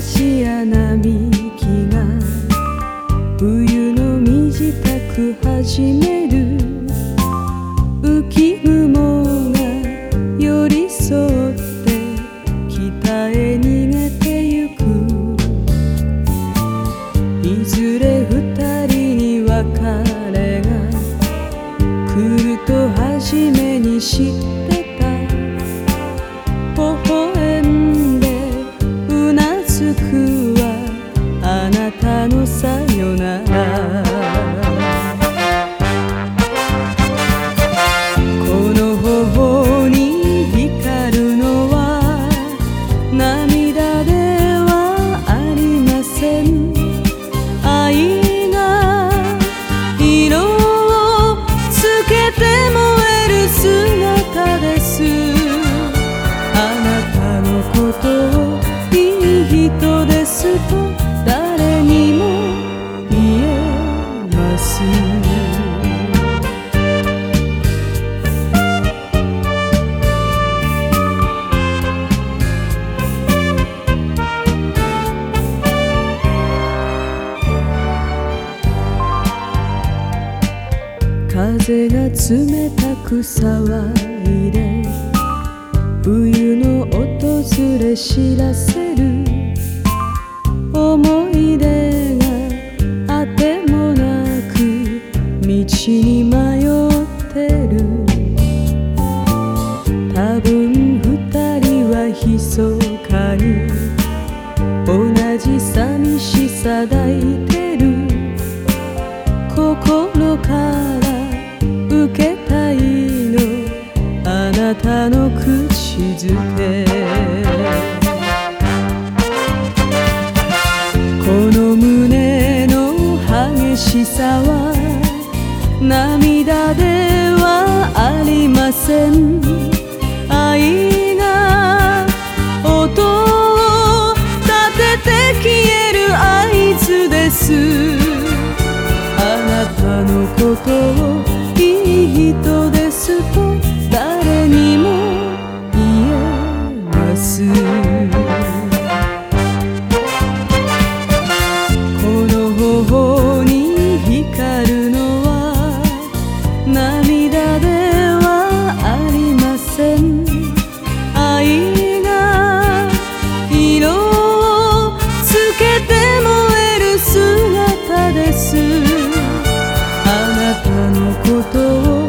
しや並木が冬の身支度始める浮雲が寄り添って北へ逃げてゆく。いずれ二人に別れが風が冷たく騒いで冬の訪れ知らせる思い出があてもなく道に迷ってる。多分二人は密かに同じ寂しさ抱いなたの口づけ。この胸の激しさは涙ではありません。愛が音を立てて消える合図です。あなたのことをいい人ことを